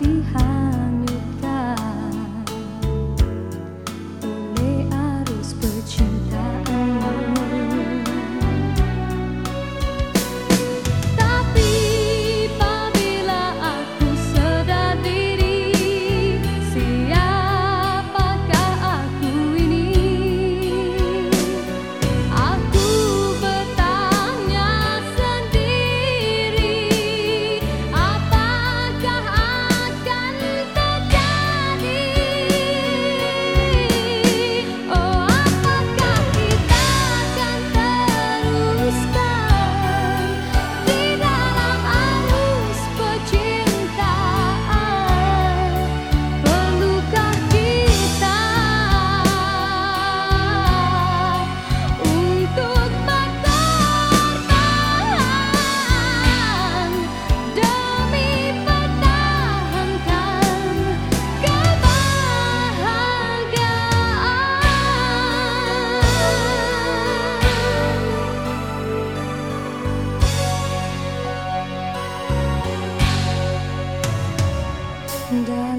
的海。and I